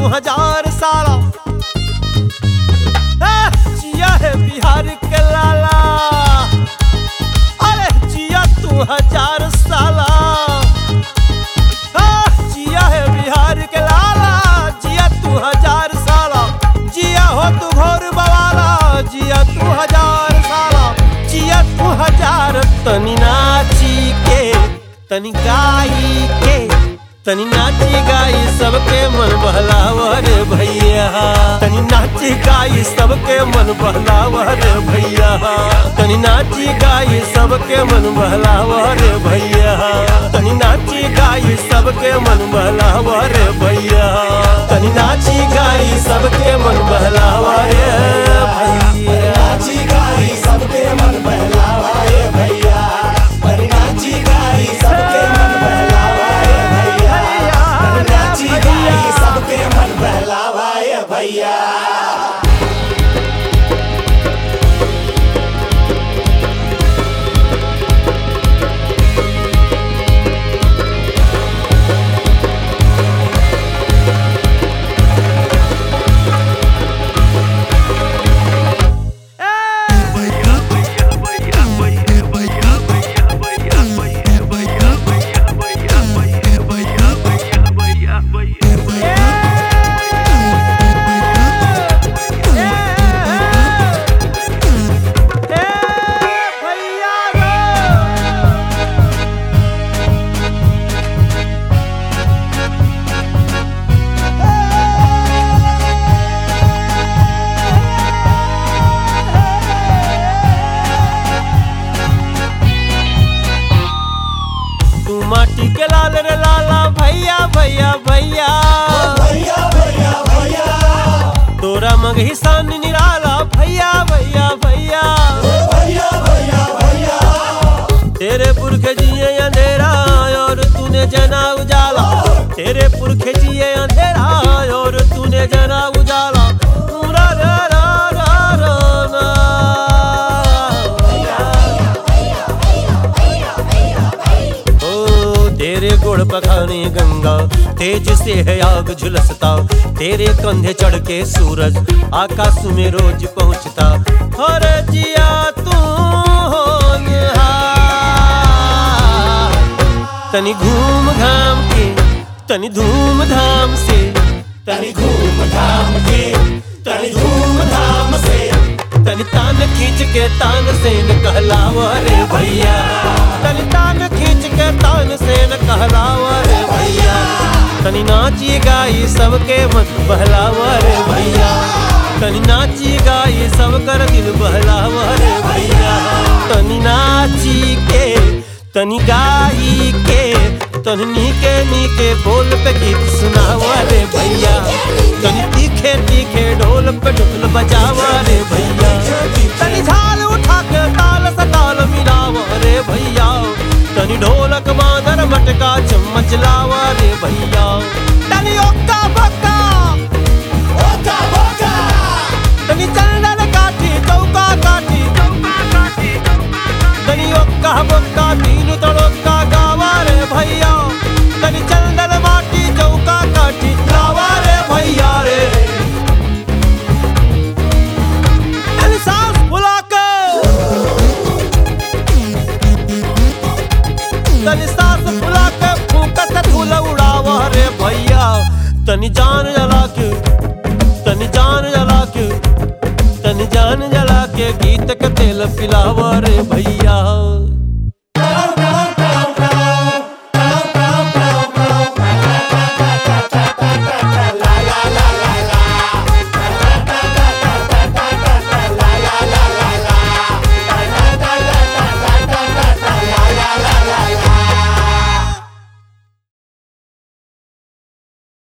तू हज़ार साला। जिया है बिहार के लाला। अरे जिया तू हज़ार साला। जिया है बिहार के लाला। जिया तू हज़ार साला। जिया हो तू घोर बवाला जिया तू हज़ार साला। जिया तू हज़ार तनी नाची के, तनी गाई तनी नाची गाई सबके मन बहलावर भैया। तनी नाची गाई सबके मन बहलावर भैया। तनी नाची गाई सबके मन बहलावर भैया। तनी नाची गाई सबके मन बहलावर भैया। तनी नाची गाई सबके मन बहलावर भैया। भैया भैया भैया। तोरा मगही सान निराला। भैया भैया भैया। भैया भैया भैया। तेरे पुरख जिए अंधेरा और तूने जना उजाला। तेरे पुरख जिए अंधेरा और तूने जना उजाला। रा रा रा रा रा। ना। ओ तेरे गुड़ पखाने गंगा। तेज से है आग झुलसता। तेरे कंधे चढ़ के सूरज, आकाश में रोज पहुँचता। हर जिया तू। तनी घूम घाम के, तनी धूम धाम से। तनी घूम धाम के, तनी धूम धाम से। तनी तान खींच के तान से न कहलावा रे भैया। तनी तान खींच के तान से न कहलावा रे भैया। तनी नाची गाई सबके मन बहलावा रे भैया। तनी नाची गाई सब कर दिल बहलावा रे भैया। तनी नाची के तनी गाई के तनी नीके नीके बोल पे गीत सुनावा रे भैया। तनी तीखे तीखे ढोल पे ढोल बजावा रे भैया। तनी जान जला के, तन जान जला के, तन जान जला के गीत के तेल पिलावा रे भैया।